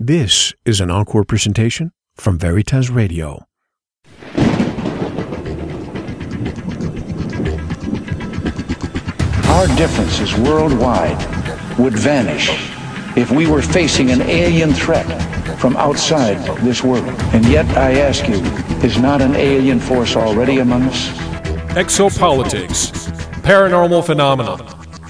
This is an encore presentation from Veritas Radio. Our differences worldwide would vanish if we were facing an alien threat from outside this world. And yet, I ask you, is not an alien force already among us? Exopolitics, paranormal phenomena,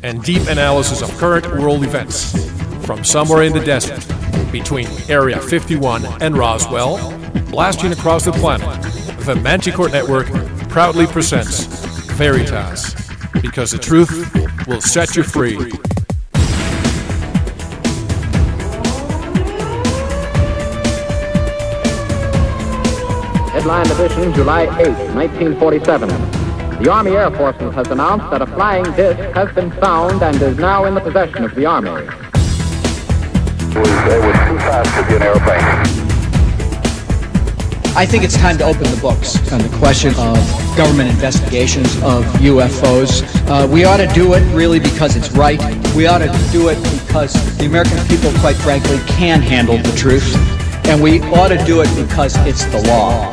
and deep analysis of current world events. From somewhere in the desert, between Area 51 and Roswell, blasting across the planet, the Manticore Network proudly presents Veritas, because the truth will set you free. Headline edition, July 8, 1947. The Army Air Forces has announced that a flying disc has been found and is now in the possession of the Army. I think it's time to open the books on the question of government investigations of UFOs. Uh, we ought to do it really because it's right. We ought to do it because the American people, quite frankly, can handle the truth. And we ought to do it because it's the law.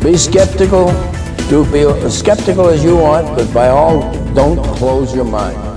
Be skeptical. Do be as skeptical as you want, but by all, don't close your mind.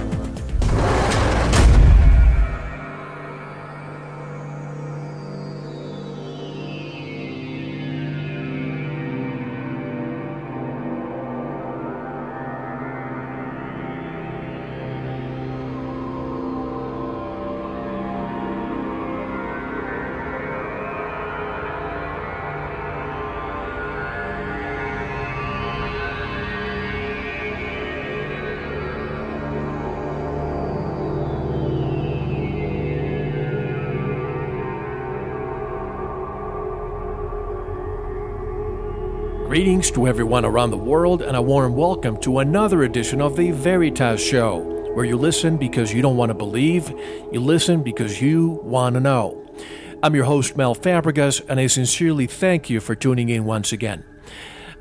Greetings to everyone around the world, and a warm welcome to another edition of the Veritas Show, where you listen because you don't want to believe, you listen because you want to know. I'm your host, Mel Fabregas, and I sincerely thank you for tuning in once again.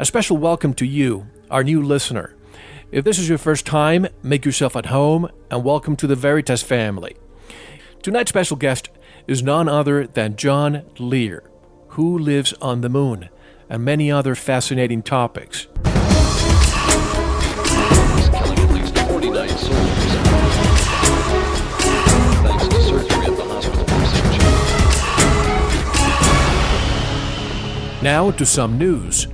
A special welcome to you, our new listener. If this is your first time, make yourself at home and welcome to the Veritas family. Tonight's special guest is none other than John Lear, who lives on the moon and many other fascinating topics. killing at least 49 soldiers. Thanks to surgery at the hospital for Now to some news.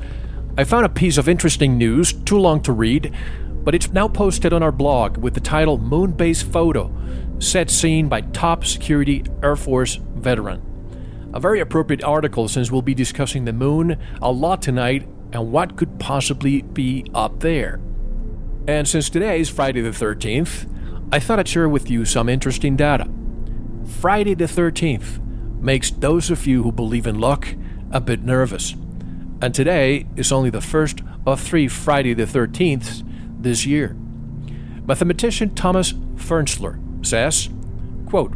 I found a piece of interesting news, too long to read, but it's now posted on our blog with the title Moonbase Photo Set Scene by Top Security Air Force Veteran. A very appropriate article since we'll be discussing the moon a lot tonight and what could possibly be up there. And since today is Friday the 13th, I thought I'd share with you some interesting data. Friday the 13th makes those of you who believe in luck a bit nervous. And today is only the first of three Friday the 13ths this year. Mathematician Thomas Fernsler says, quote,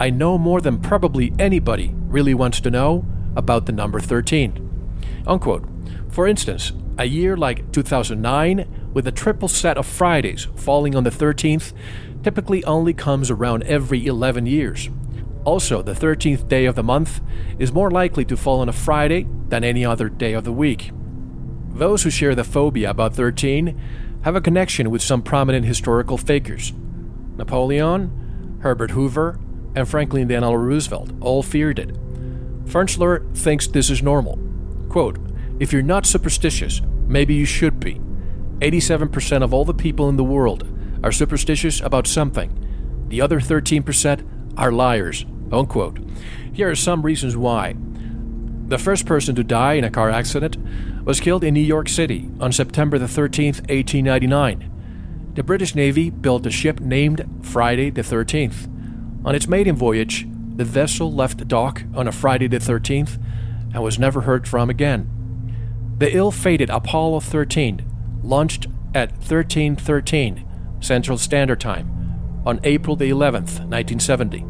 I know more than probably anybody really wants to know about the number 13. Unquote. For instance, a year like 2009, with a triple set of Fridays falling on the 13th, typically only comes around every 11 years. Also, the 13th day of the month is more likely to fall on a Friday than any other day of the week. Those who share the phobia about 13 have a connection with some prominent historical figures. Napoleon, Herbert Hoover, and Franklin Delano Roosevelt all feared it. Fernsler thinks this is normal. Quote, if you're not superstitious, maybe you should be. 87% of all the people in the world are superstitious about something. The other 13% are liars. Unquote. Here are some reasons why. The first person to die in a car accident was killed in New York City on September the 13th, 1899. The British Navy built a ship named Friday the 13th. On its maiden voyage, the vessel left dock on a Friday the 13th and was never heard from again. The ill fated Apollo 13 launched at 1313 Central Standard Time on April the 11th, 1970.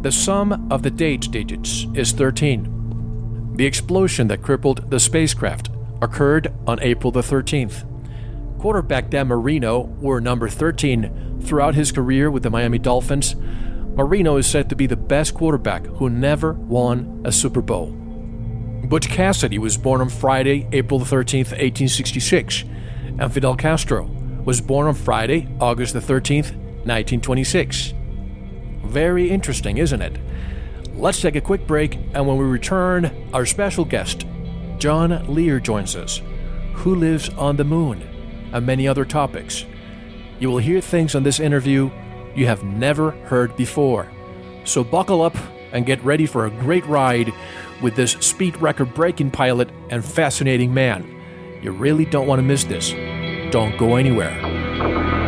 The sum of the date digits is 13. The explosion that crippled the spacecraft occurred on April the 13th. Quarterback Dan Marino wore number 13 throughout his career with the Miami Dolphins, Marino is said to be the best quarterback who never won a Super Bowl. Butch Cassidy was born on Friday, April 13, 1866, and Fidel Castro was born on Friday, August the 13th, 1926. Very interesting, isn't it? Let's take a quick break, and when we return, our special guest, John Lear, joins us, who lives on the moon, and many other topics. You will hear things on this interview you have never heard before. So buckle up and get ready for a great ride with this speed record breaking pilot and fascinating man. You really don't want to miss this. Don't go anywhere.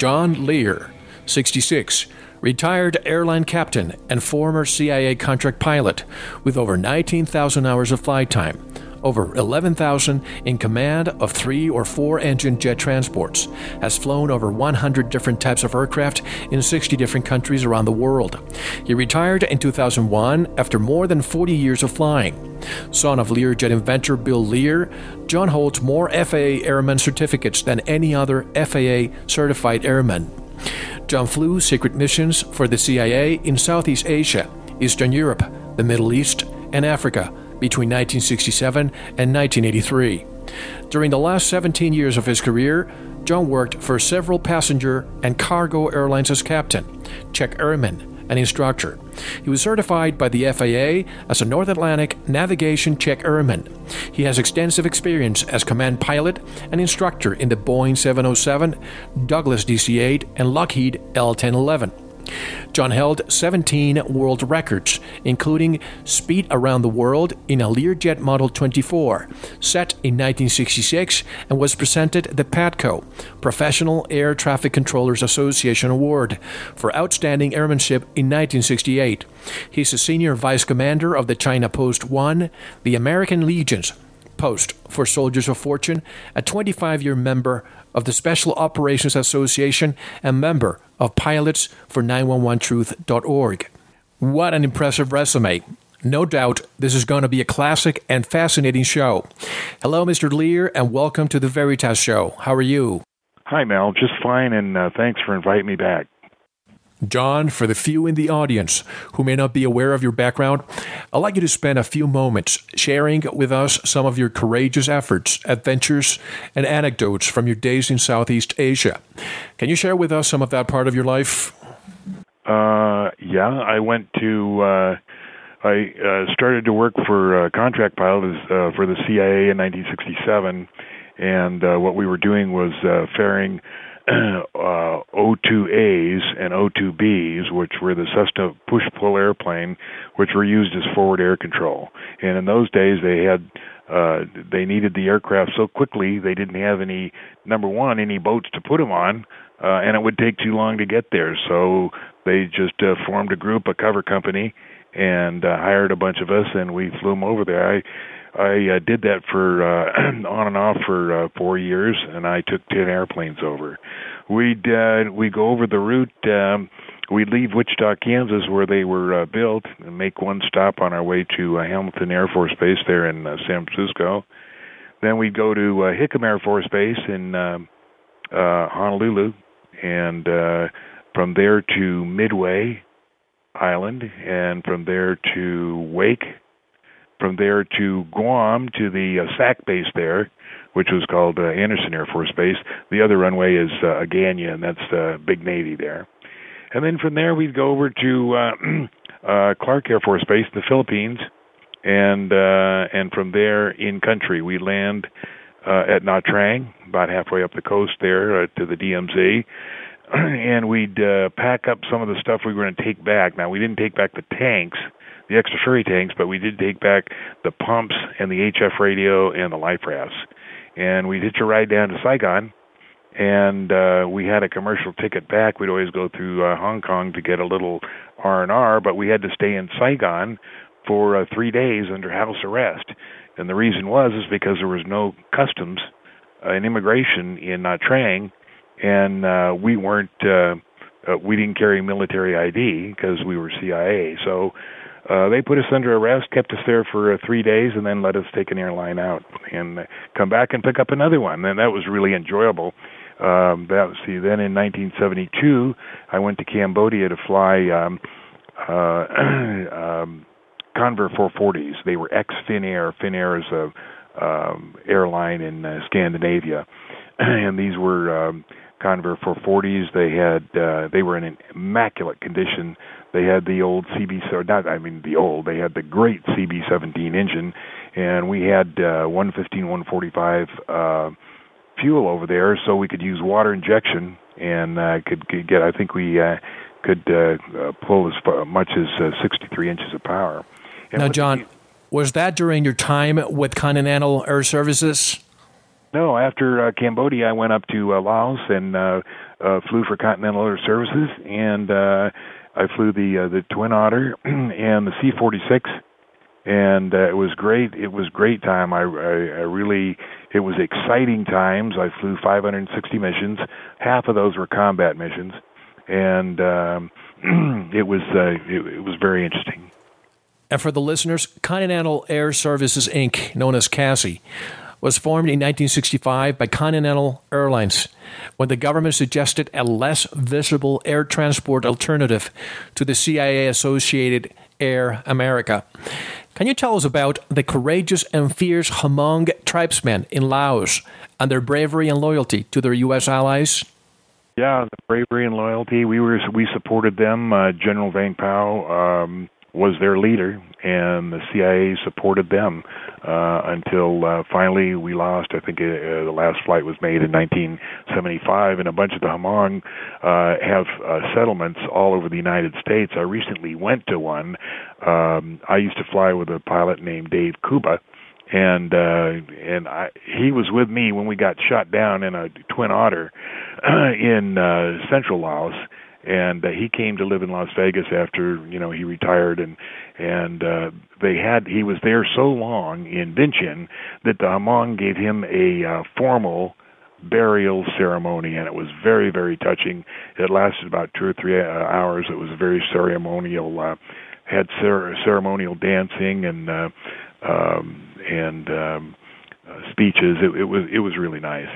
John Lear, 66, retired airline captain and former CIA contract pilot with over 19,000 hours of flight time, over 11,000 in command of three or four engine jet transports, has flown over 100 different types of aircraft in 60 different countries around the world. He retired in 2001 after more than 40 years of flying. Son of Learjet inventor Bill Lear, John holds more FAA airman certificates than any other FAA certified airman. John flew secret missions for the CIA in Southeast Asia, Eastern Europe, the Middle East, and Africa between 1967 and 1983. During the last 17 years of his career, John worked for several passenger and cargo airlines as captain, check airman, and instructor. He was certified by the FAA as a North Atlantic Navigation Check Airman. He has extensive experience as command pilot and instructor in the Boeing 707, Douglas DC 8, and Lockheed L 1011. John held 17 world records, including speed around the world in a Learjet Model 24, set in 1966, and was presented the PATCO, Professional Air Traffic Controllers Association Award, for outstanding airmanship in 1968. He's a senior vice commander of the China Post 1, the American Legion's Post for Soldiers of Fortune, a 25 year member of the Special Operations Association, and member of Pilots for 911truth.org. What an impressive resume. No doubt this is going to be a classic and fascinating show. Hello, Mr. Lear, and welcome to the Veritas Show. How are you? Hi, Mel. Just fine, and uh, thanks for inviting me back. John, for the few in the audience who may not be aware of your background, I'd like you to spend a few moments sharing with us some of your courageous efforts, adventures, and anecdotes from your days in Southeast Asia. Can you share with us some of that part of your life? Uh, yeah, I went to. Uh, I uh, started to work for uh, contract pilot uh, for the CIA in 1967, and uh, what we were doing was uh, ferrying uh, O2As and O2Bs, which were the Cessna push-pull airplane, which were used as forward air control. And in those days, they had uh, they needed the aircraft so quickly they didn't have any number one any boats to put them on, uh, and it would take too long to get there. So they just uh, formed a group, a cover company, and uh, hired a bunch of us, and we flew them over there. I I uh, did that for uh, on and off for uh, four years, and I took ten airplanes over. We'd uh, we go over the route. Um, we'd leave Wichita, Kansas, where they were uh, built, and make one stop on our way to uh, Hamilton Air Force Base there in uh, San Francisco. Then we'd go to uh, Hickam Air Force Base in uh, uh, Honolulu, and uh, from there to Midway Island, and from there to Wake from there to Guam to the uh, SAC base there, which was called uh, Andersen Air Force Base. The other runway is uh, Agana, and that's the big Navy there. And then from there we'd go over to uh, uh, Clark Air Force Base in the Philippines, and uh, and from there in country we land uh, at Nha Trang, about halfway up the coast there uh, to the DMZ. and we'd uh, pack up some of the stuff we were going to take back. Now we didn't take back the tanks, the extra ferry tanks, but we did take back the pumps and the HF radio and the life rafts. And we'd hitch a ride down to Saigon, and uh, we had a commercial ticket back. We'd always go through uh, Hong Kong to get a little R and R, but we had to stay in Saigon for uh, three days under house arrest. And the reason was is because there was no customs uh, and immigration in Nha Trang, and uh, we weren't. Uh, uh, we didn't carry military ID because we were CIA. So uh, they put us under arrest, kept us there for uh, three days, and then let us take an airline out and uh, come back and pick up another one. And that was really enjoyable. Um, that was see. Then in 1972, I went to Cambodia to fly um, uh, um, Convair 440s. They were ex Finnair. Finnair is a um, airline in uh, Scandinavia, and these were um, Convair 440s. They had uh, they were in immaculate condition. They had the old CB or not I mean the old. They had the great CB17 engine, and we had uh, 115 145 uh, fuel over there, so we could use water injection and uh, could, could get. I think we uh, could uh, uh, pull as far, much as uh, 63 inches of power. And now, John, was that during your time with Continental Air Services? No, after uh, Cambodia, I went up to uh, Laos and uh, uh, flew for Continental Air Services, and uh, I flew the uh, the Twin Otter and the C-46, and uh, it was great. It was great time. I, I I really it was exciting times. I flew 560 missions. Half of those were combat missions, and um, it was uh, it, it was very interesting. And for the listeners, Continental Air Services Inc., known as CASI, was formed in 1965 by Continental Airlines when the government suggested a less visible air transport alternative to the CIA associated Air America. Can you tell us about the courageous and fierce Hmong tribesmen in Laos and their bravery and loyalty to their U.S. allies? Yeah, the bravery and loyalty. We were we supported them. Uh, General Vang Pao. Um, was their leader, and the CIA supported them uh, until uh, finally we lost. I think uh, uh the last flight was made in 1975, and a bunch of the Hmong uh, have uh, settlements all over the United States. I recently went to one. Um, I used to fly with a pilot named Dave Kuba and uh and I he was with me when we got shot down in a twin otter in uh central Laos and uh, he came to live in Las Vegas after you know he retired and and uh, they had he was there so long in Vientiane that the Hmong gave him a uh, formal burial ceremony and it was very very touching. It lasted about two or three uh, hours. It was very ceremonial uh, had cer- ceremonial dancing and uh, um, and um, uh, speeches. It, it was it was really nice.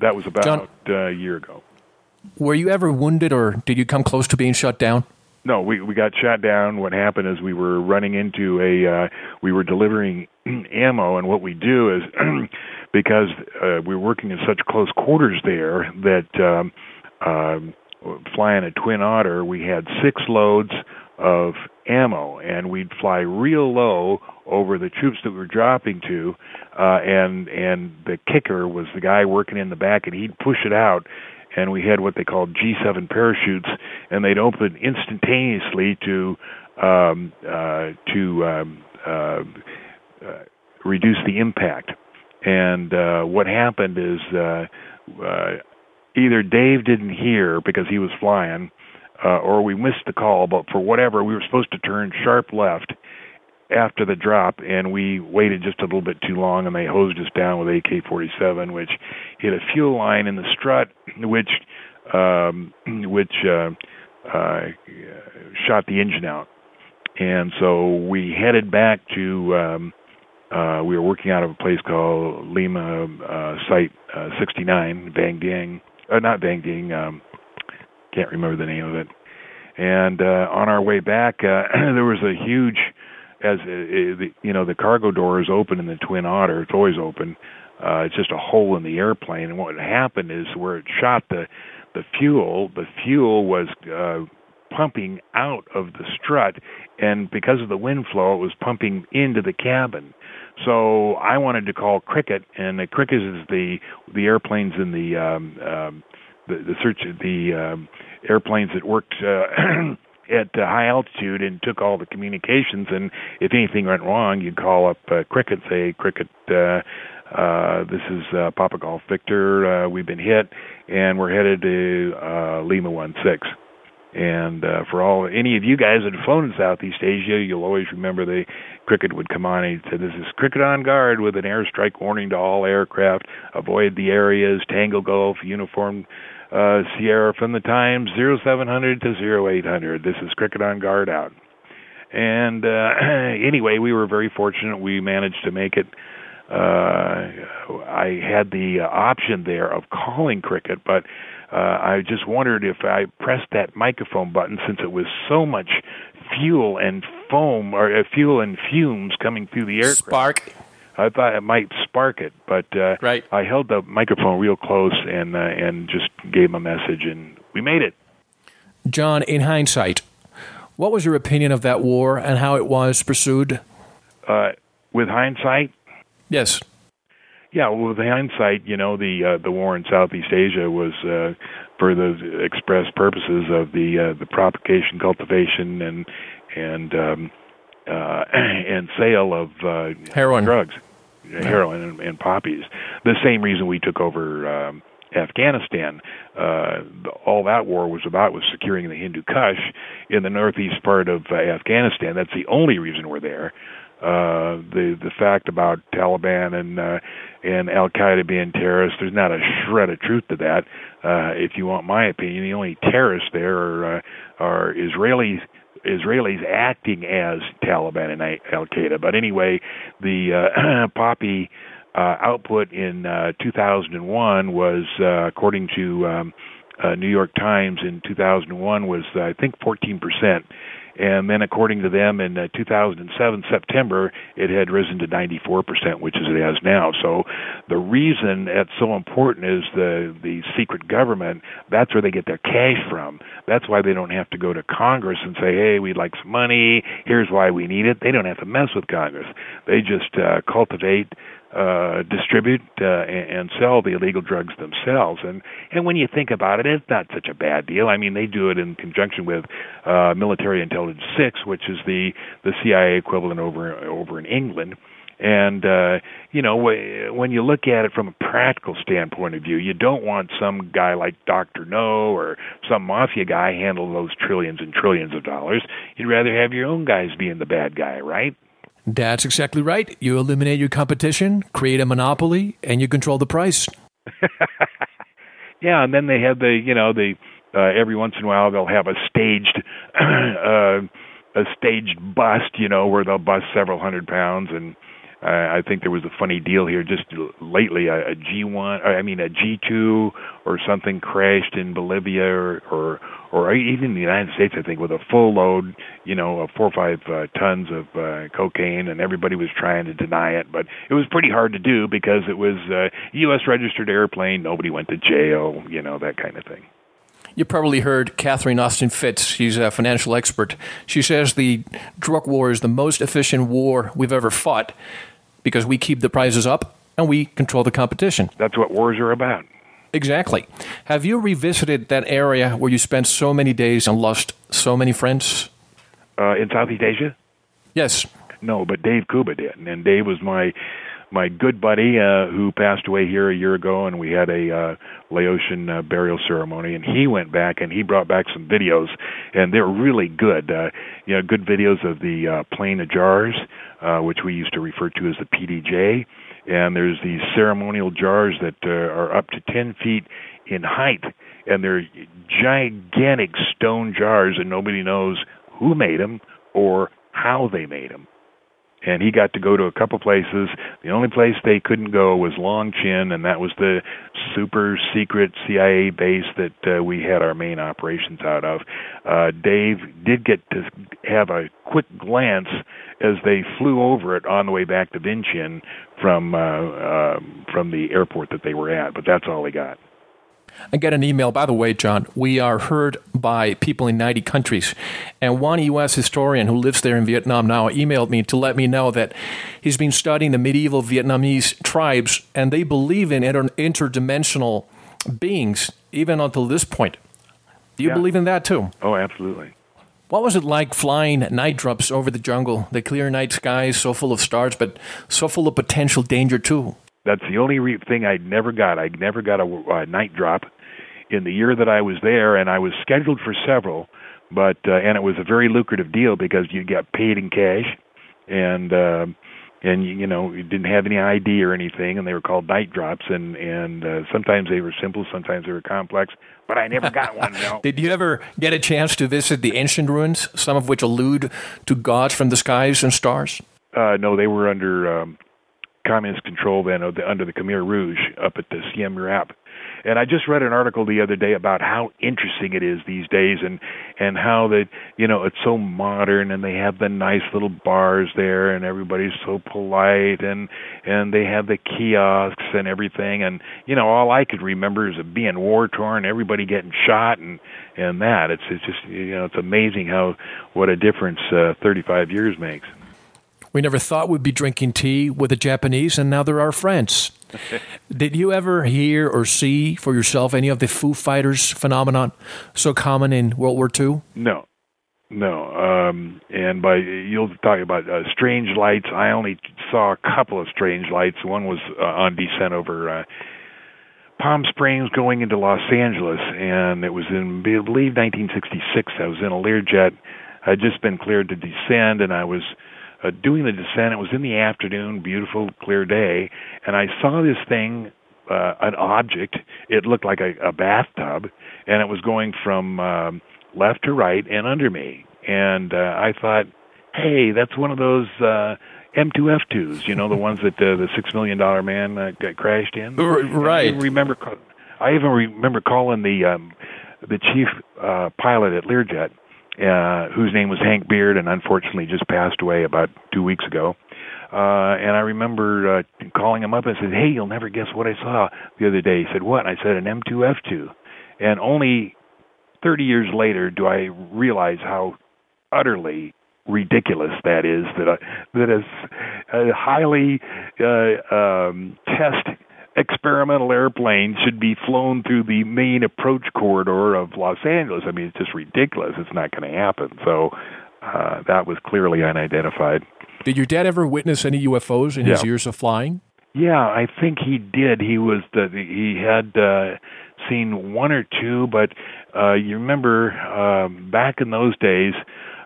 That was about John, uh, a year ago were you ever wounded, or did you come close to being shut down? No, we we got shot down. What happened is we were running into a uh, we were delivering ammo, and what we do is because uh, we were working in such close quarters there that um, uh, flying a twin otter, we had six loads of ammo, and we'd fly real low over the troops that we were dropping to, uh, and and the kicker was the guy working in the back, and he'd push it out, and we had what they called G7 parachutes, and they'd open instantaneously to um, uh, to um, uh, uh, reduce the impact. And uh, what happened is uh, uh, either Dave didn't hear because he was flying, uh, or we missed the call. But for whatever, we were supposed to turn sharp left after the drop, and we waited just a little bit too long, and they hosed us down with AK-47, which hit a fuel line in the strut, which um, which uh, uh, shot the engine out. And so we headed back to. Um, uh, we were working out of a place called Lima uh, Site uh, 69, Vang Ding, uh, not Vang Ding. Um, can't remember the name of it. And uh, on our way back, uh, there was a huge as uh, the you know the cargo door is open in the Twin Otter. It's always open. Uh, it's just a hole in the airplane. And what happened is where it shot the the fuel, the fuel was uh, pumping out of the strut, and because of the wind flow, it was pumping into the cabin. So I wanted to call Cricket, and the Cricket is the the airplanes in the um, um, the, the search the um, airplanes that worked. Uh, at uh, high altitude and took all the communications and if anything went wrong you'd call up uh, cricket say cricket uh uh this is uh, papa golf victor uh we've been hit and we're headed to uh lima one six and uh, for all any of you guys that have flown in Southeast Asia, you'll always remember the cricket would come on and he'd say, "This is cricket on guard with an airstrike warning to all aircraft. Avoid the areas. Tango Golf uniform uh, Sierra from the times 0700 to 0800. This is cricket on guard out." And uh, anyway, we were very fortunate. We managed to make it. Uh, I had the option there of calling cricket, but uh, I just wondered if I pressed that microphone button, since it was so much fuel and foam or uh, fuel and fumes coming through the aircraft. Spark. I thought it might spark it, but uh, right. I held the microphone real close and uh, and just gave a message, and we made it. John, in hindsight, what was your opinion of that war and how it was pursued? Uh, with hindsight, yes. Yeah, well, with hindsight, you know, the uh, the war in Southeast Asia was uh, for the express purposes of the uh, the propagation, cultivation, and and um, uh, and sale of uh, heroin drugs, heroin and, and poppies. The same reason we took over um, Afghanistan. Uh, all that war was about was securing the Hindu Kush in the northeast part of uh, Afghanistan. That's the only reason we're there. Uh, the the fact about Taliban and uh, and Al Qaeda being terrorists, there's not a shred of truth to that. Uh, if you want my opinion, the only terrorists there are uh, are Israelis Israelis acting as Taliban and Al Qaeda. But anyway, the uh, poppy uh, output in uh, 2001 was, uh, according to um, uh, New York Times, in 2001 was uh, I think 14 percent and then according to them in uh, 2007 September it had risen to 94%, which is it has now. So the reason it's so important is the the secret government. That's where they get their cash from. That's why they don't have to go to Congress and say, "Hey, we'd like some money. Here's why we need it." They don't have to mess with Congress. They just uh, cultivate uh, distribute uh, and, sell the illegal drugs themselves. And and when you think about it, it's not such a bad deal. I mean, they do it in conjunction with uh, Military Intelligence Six, which is the the CIA equivalent over over in England. And uh, you know, when you look at it from a practical standpoint of view, you don't want some guy like Doctor No or some mafia guy handle those trillions and trillions of dollars. You'd rather have your own guys being the bad guy, right? That's exactly right. You eliminate your competition, create a monopoly, and you control the price. yeah, and then they have the you know the uh, every once in a while they'll have a staged uh, a staged bust, you know, where they'll bust several hundred pounds and uh, I think there was a funny deal here just lately. A, a G1, I mean a G2 or something crashed in Bolivia or, or or even the United States, I think, with a full load, you know, of four or five uh, tons of uh, cocaine, and everybody was trying to deny it, but it was pretty hard to do because it was a U.S. registered airplane. Nobody went to jail, you know, that kind of thing. You probably heard Catherine Austin Fitts. She's a financial expert. She says the drug war is the most efficient war we've ever fought because we keep the prices up and we control the competition. That's what wars are about. Exactly. Have you revisited that area where you spent so many days and lost so many friends? Uh, in Southeast Asia? Yes. No, but Dave Kuba did, and Dave was my my good buddy uh, who passed away here a year ago, and we had a uh, Laotian uh, burial ceremony, and he went back and he brought back some videos, and they're really good. Uh, you know, good videos of the uh, Plain of Jars, uh, which we used to refer to as the PDJ, and there's these ceremonial jars that uh, are up to 10 feet in height, and they're gigantic stone jars, and nobody knows who made them or how they made them and he got to go to a couple places. The only place they couldn't go was Long Cheng, and that was the super secret CIA base that uh, we had our main operations out of. Uh, Dave did get to have a quick glance as they flew over it on the way back to Vientiane from uh, uh, from the airport that they were at, but that's all he got. I get an email, by the way, John. We are heard by people in 90 countries. And one U.S. historian who lives there in Vietnam now emailed me to let me know that he's been studying the medieval Vietnamese tribes and they believe in inter- interdimensional beings even until this point. Do you Yeah. believe in that too? Oh, absolutely. What was it like flying night drops over the jungle, the clear night skies so full of stars, but so full of potential danger too? That's the only re- thing I never got. I never got a, a night drop in the year that I was there, and I was scheduled for several. But uh, and it was a very lucrative deal because you got paid in cash, and uh, and you, you know you didn't have any ID or anything, and they were called night drops, and and uh, sometimes they were simple, sometimes they were complex. But I never got one. No. Did you ever get a chance to visit the ancient ruins, some of which allude to gods from the skies and stars? Uh, no, they were under um, communist control then, the, under the Khmer Rouge up at the Siem Reap. And I just read an article the other day about how interesting it is these days, and and how that you know it's so modern, and they have the nice little bars there, and everybody's so polite, and and they have the kiosks and everything, and you know all I could remember is being war torn, everybody getting shot, and and that it's it's just you know it's amazing how what a difference uh, 35 years makes. We never thought we'd be drinking tea with the Japanese, and now they're our friends. Did you ever hear or see for yourself any of the Foo Fighters phenomenon so common in World War II? No, no. Um, and by you'll talk about uh, strange lights. I only saw a couple of strange lights. One was uh, on descent over uh, Palm Springs going into Los Angeles, and it was in I believe 1966. I was in a Learjet. I'd just been cleared to descend, and I was uh, doing the descent. It was in the afternoon, beautiful, clear day, and I saw this thing, uh, an object. It looked like a, a bathtub, and it was going from um, left to right and under me. And uh, I thought, hey, that's one of those uh, M2F2s, you know, the ones that uh, the six million dollar man uh, got crashed in. Right. I remember. I even remember calling the um, the chief uh, pilot at Learjet, uh, whose name was Hank Beaird, and unfortunately just passed away about two weeks ago. Uh, and I remember uh, calling him up and said, "Hey, you'll never guess what I saw the other day." He said, "What?" I said, "An M2F2." And only 30 years later do I realize how utterly ridiculous that is that a that a, s- a highly uh, um, test experimental airplane should be flown through the main approach corridor of Los Angeles. I mean, it's just ridiculous. It's not going to happen. So uh, that was clearly unidentified. Did your dad ever witness any UFOs in his years of flying? Yeah, I think he did. He was the he had uh seen one or two, but uh you remember um back in those days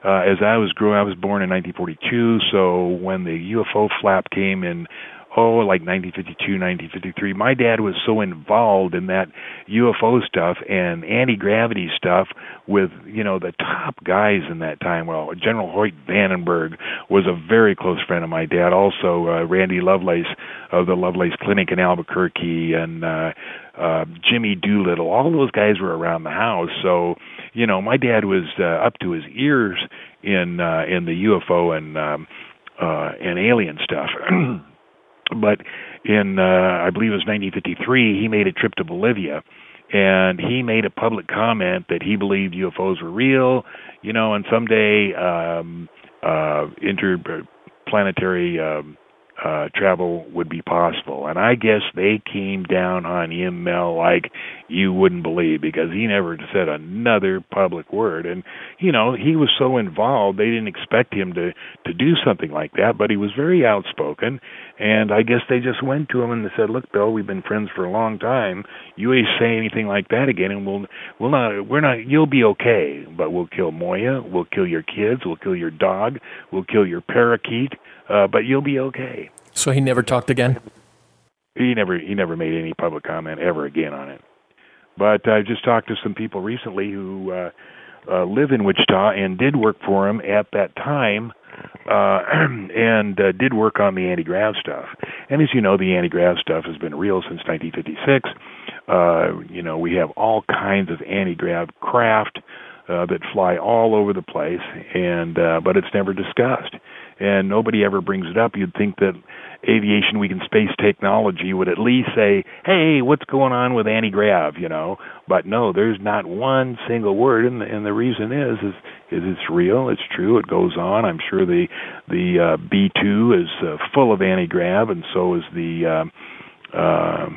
uh as I was growing I was born in 1942, so when the UFO flap came in oh like 1952 1953 my dad was so involved in that UFO stuff and anti-gravity stuff with you know the top guys in that time. Well General Hoyt Vandenberg was a very close friend of my dad. Also uh, Randy Lovelace of the Lovelace Clinic in Albuquerque and uh uh Jimmy Doolittle. All those guys were around the house. So you know my dad was uh, up to his ears in uh in the UFO and um uh and alien stuff but in uh I believe it was 1953 he made a trip to Bolivia and he made a public comment that he believed UFOs were real you know and someday um uh interplanetary um uh travel would be possible. And i guess they came down on him mel like you wouldn't believe because he never said another public word. And you know he was so involved they didn't expect him to to do something like that but he was very outspoken. And i guess they just went to him and they said look bill we've been friends for a long time. You ain't say anything like that again and we'll we'll not we're not you'll be okay but we'll kill moya we'll kill your kids we'll kill your dog we'll kill your parakeet uh but you'll be okay So he never talked again? he never he never made any public comment ever again on it. But I just talked to some people recently who uh, uh, live in Wichita and did work for him at that time, uh, and uh, did work on the anti-grav stuff. And as you know, the anti-grav stuff has been real since 1956. Uh, you know, we have all kinds of anti-grav craft uh, that fly all over the place, and uh, but it's never discussed, and nobody ever brings it up. You'd think that aviation week and space technology would at least say, "Hey, what's going on with anti-grav?" You know, but no, there's not one single word, and the, and the reason is is is it's real, it's true, it goes on. I'm sure the the uh, B2 is uh, full of anti-grav, and so is the uh, uh,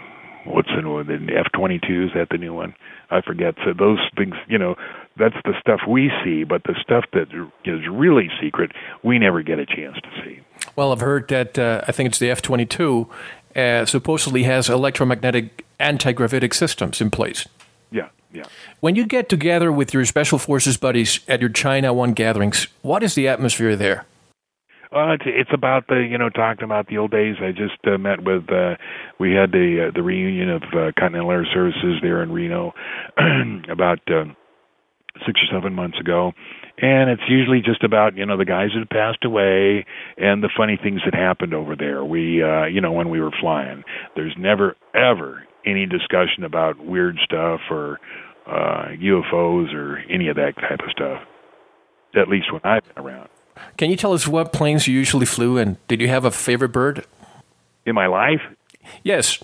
what's the new the F twenty two is that the new one? I forget. So those things, you know, that's the stuff we see, but the stuff that is really secret, we never get a chance to see. Well, I've heard that uh, I think it's the F twenty two uh, supposedly has electromagnetic anti-gravitic systems in place. Yeah, yeah. When you get together with your special forces buddies at your China One gatherings, what is the atmosphere there? Uh, it's, it's about the you know talking about the old days. I just uh, met with uh, we had the uh, the reunion of uh, Continental Air Services there in Reno about uh, six or seven months ago, and it's usually just about you know the guys that passed away and the funny things that happened over there. We uh, you know when we were flying, there's never ever any discussion about weird stuff or uh, UFOs or any of that type of stuff. At least when I've been around. Can you tell us what planes you usually flew, and did you have a favorite bird? In my life? Yes.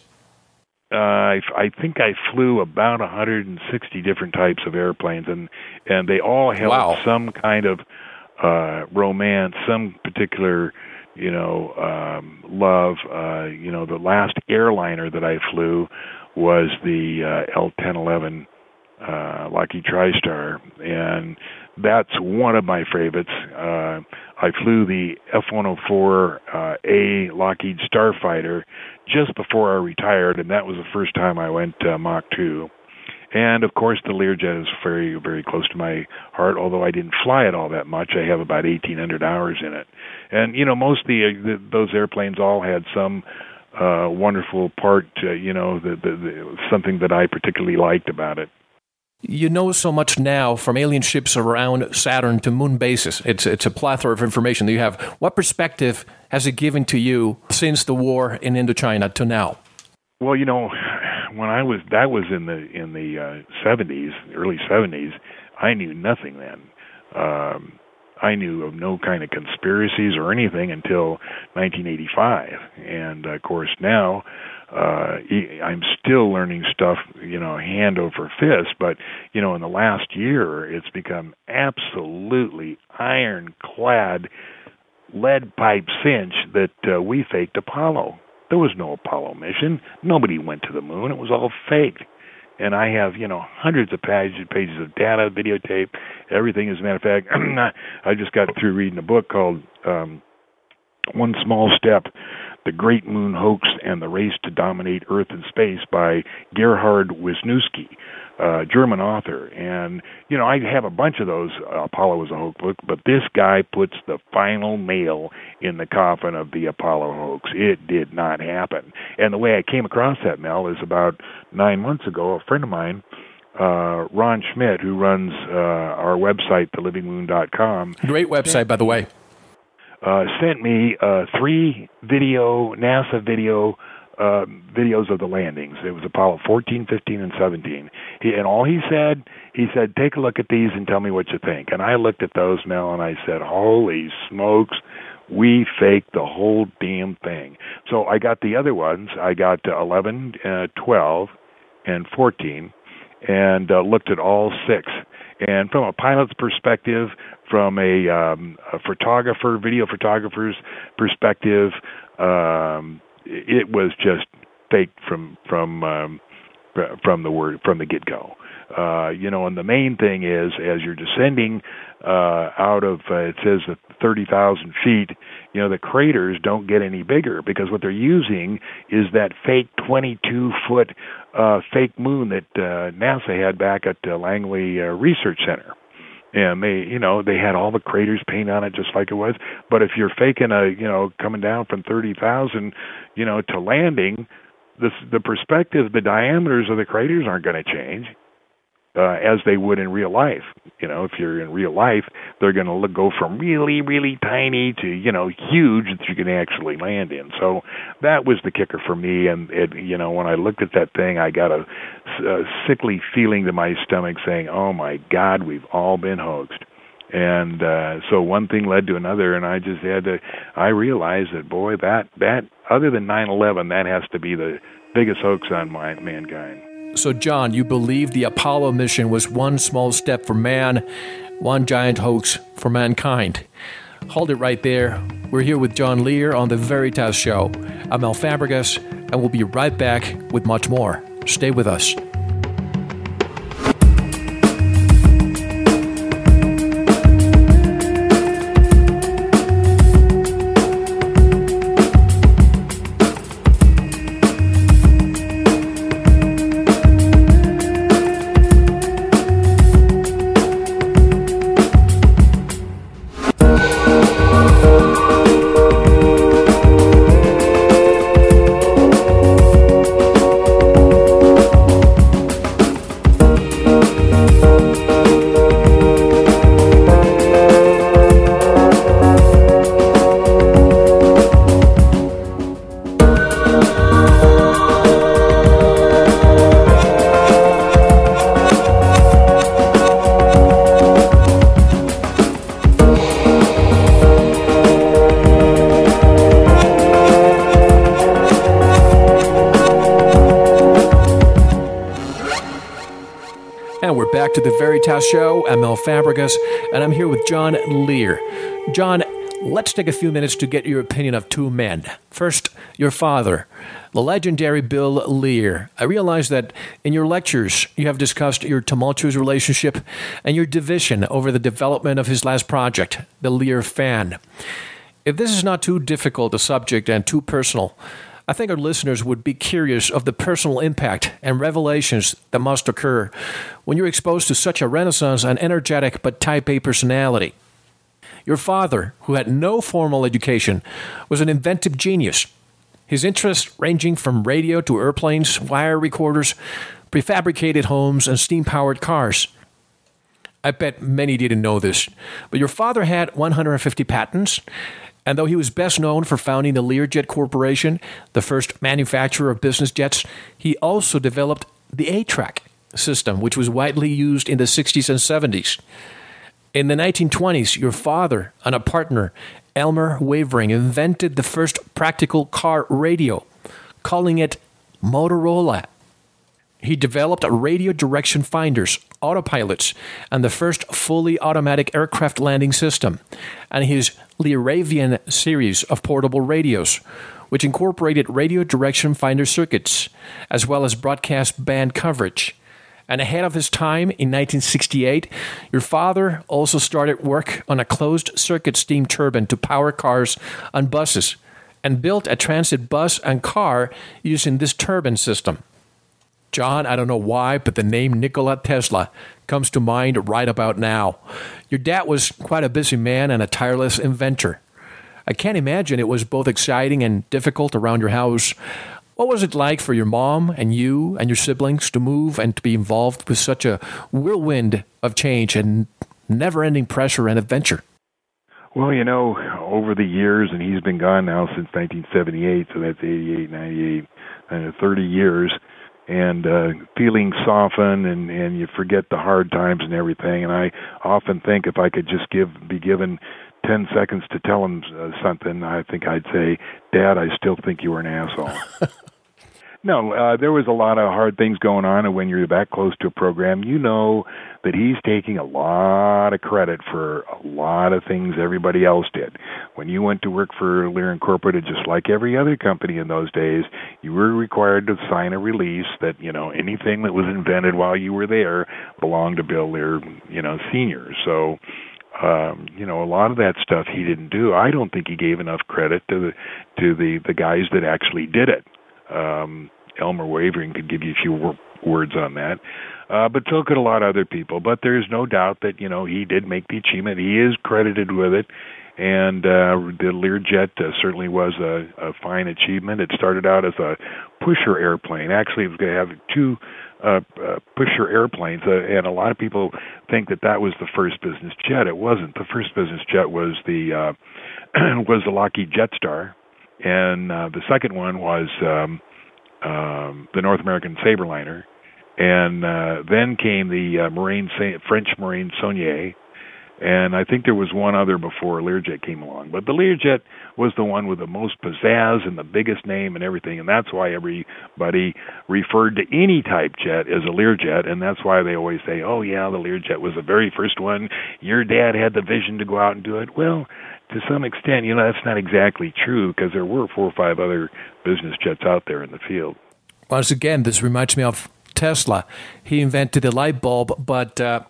Uh, I, I think I flew about 160 different types of airplanes, and and they all held wow. some kind of uh, romance, some particular, you know, um, love. Uh, you know, the last airliner that I flew was the uh, L1011 uh, Lockheed TriStar, and that's one of my favorites. Uh, I flew the F-104A uh, Lockheed Starfighter just before I retired, and that was the first time I went uh, Mach 2. And of course, the Learjet is very, very close to my heart. Although I didn't fly it all that much, I have about 1,800 hours in it. And you know, most of the, the those airplanes all had some uh, wonderful part. Uh, you know, the, the, the, something that I particularly liked about it you know so much now from alien ships around Saturn to moon bases. It's it's a plethora of information that you have. What perspective has it given to you since the war in Indochina to now? Well, you know, when I was that was in the in the uh, 70s, early 70s. I knew nothing then. Um, I knew of no kind of conspiracies or anything until 1985, and of course now uh I'm still learning stuff, you know, hand over fist, but you know, in the last year it's become absolutely ironclad lead pipe cinch that uh, we faked Apollo. There was no Apollo mission. Nobody went to the moon. It was all faked. And I have, you know, hundreds of pages pages of data, videotape, everything. As a matter of fact, I just got through reading a book called um, One Small Step the Great Moon Hoax and the Race to Dominate Earth and Space by Gerhard Wisnewski, uh, German author. And, you know, I have a bunch of those. Apollo was a hoax book, but this guy puts the final nail in the coffin of the Apollo hoax. It did not happen. And the way I came across that, Mel, is about nine months ago, a friend of mine uh, Ron Schmidt, who runs uh, our website, thelivingmoon.com. Great website, by the way uh, sent me uh, three video NASA video uh, videos of the landings. It was Apollo 14, 15, and 17. He, and all he said, he said, take a look at these and tell me what you think. And I looked at those, Mel, and I said, holy smokes, we faked the whole damn thing. So I got the other ones. I got uh, 11, uh, 12, and 14, and uh, looked at all six. And from a pilot's perspective, from a, um, a photographer, video photographer's perspective, um, it was just faked from from um, from the word from the get go. Uh, you know, and the main thing is as you're descending uh, out of uh, it says thirty thousand feet, you know the craters don't get any bigger because what they're using is that fake twenty two foot uh, fake moon that uh, NASA had back at uh, Langley uh, Research Center and they you know they had all the craters painted on it just like it was but if you're faking a you know coming down from 30,000 you know to landing the the perspective the diameters of the craters aren't going to change uh, as they would in real life. You know, if you're in real life, they're going to go from really, really tiny to you know huge that you can actually land in. So that was the kicker for me. And it, you know, when I looked at that thing, I got a, a sickly feeling to my stomach, saying, "Oh my God, we've all been hoaxed." And uh, so one thing led to another, and I just had to. I realized that boy, that that other than 9/11, that has to be the biggest hoax on my, mankind. So, John, you believe the Apollo mission was one small step for man, one giant hoax for mankind. Hold it right there. We're here with John Lear on The Veritas Show. I'm Mel Fabregas, and we'll be right back with much more. Stay with us. To the Veritas Show. I'm Mel Fabregas, and I'm here with John Lear. John, let's take a few minutes to get your opinion of two men. First, your father, the legendary Bill Lear. I realize that in your lectures, you have discussed your tumultuous relationship and your division over the development of his last project, the Lear Fan. If this is not too difficult a subject and too personal, I think our listeners would be curious of the personal impact and revelations that must occur when you're exposed to such a renaissance and energetic but type A personality. Your father, who had no formal education, was an inventive genius. His interests ranging from radio to airplanes, wire recorders, prefabricated homes, and steam powered cars. I bet many didn't know this, but your father had 150 patents and though he was best known for founding the Learjet Corporation, the first manufacturer of business jets, he also developed the 8 track system, which was widely used in the 60s and 70s. In the 1920s, your father and a partner, Elmer Wavering, invented the first practical car radio, calling it Motorola. He developed radio direction finders, autopilots, and the first fully automatic aircraft landing system, and his Learavian series of portable radios, which incorporated radio direction finder circuits, as well as broadcast band coverage. And ahead of his time in 1968, your father also started work on a closed circuit steam turbine to power cars and buses, and built a transit bus and car using this turbine system. John, I don't know why, but the name Nikola Tesla comes to mind right about now. Your dad was quite a busy man and a tireless inventor. I can't imagine it was both exciting and difficult around your house. What was it like for your mom and you and your siblings to move and to be involved with such a whirlwind of change and never ending pressure and adventure? Well, you know, over the years, and he's been gone now since 1978, so that's 88, 98, and 30 years and uh feeling soften and and you forget the hard times and everything. And i often think if i could just give be given 10 seconds to tell him uh, something i think i'd say dad i still think you were an asshole no, uh, there was a lot of hard things going on, and when you're that close to a program, you know that he's taking a lot of credit for a lot of things everybody else did. When you went to work for Lear Incorporated, just like every other company in those days, you were required to sign a release that you know anything that was invented while you were there belonged to Bill Lear, you know, Senior. So um, you know, a lot of that stuff he didn't do. I don't think he gave enough credit to the to the the guys that actually did it. Um, Elmer Wavering could give you a few wor- words on that, uh, but so could a lot of other people. But there's no doubt that you know he did make the achievement. He is credited with it, and uh, the Learjet uh, certainly was a, a fine achievement. It started out as a pusher airplane. Actually, it was going to have two uh, uh, pusher airplanes, uh, and a lot of people think that that was the first business jet. It wasn't. The first business jet was the uh, was the Lockheed Jetstar, and uh, the second one was um, um, the North American Sabreliner, and uh, then came the uh, Morane French Marine Saulnier, and I think there was one other before Learjet came along. But the Learjet was the one with the most pizzazz and the biggest name and everything, and that's why everybody referred to any type jet as a Learjet, and that's why they always say, "Oh yeah, the Learjet was the very first one. Your dad had the vision to go out and do it." Well, to some extent, you know, that's not exactly true because there were four or five other business jets out there in the field. Once again, this reminds me of Tesla. He invented the light bulb, but uh,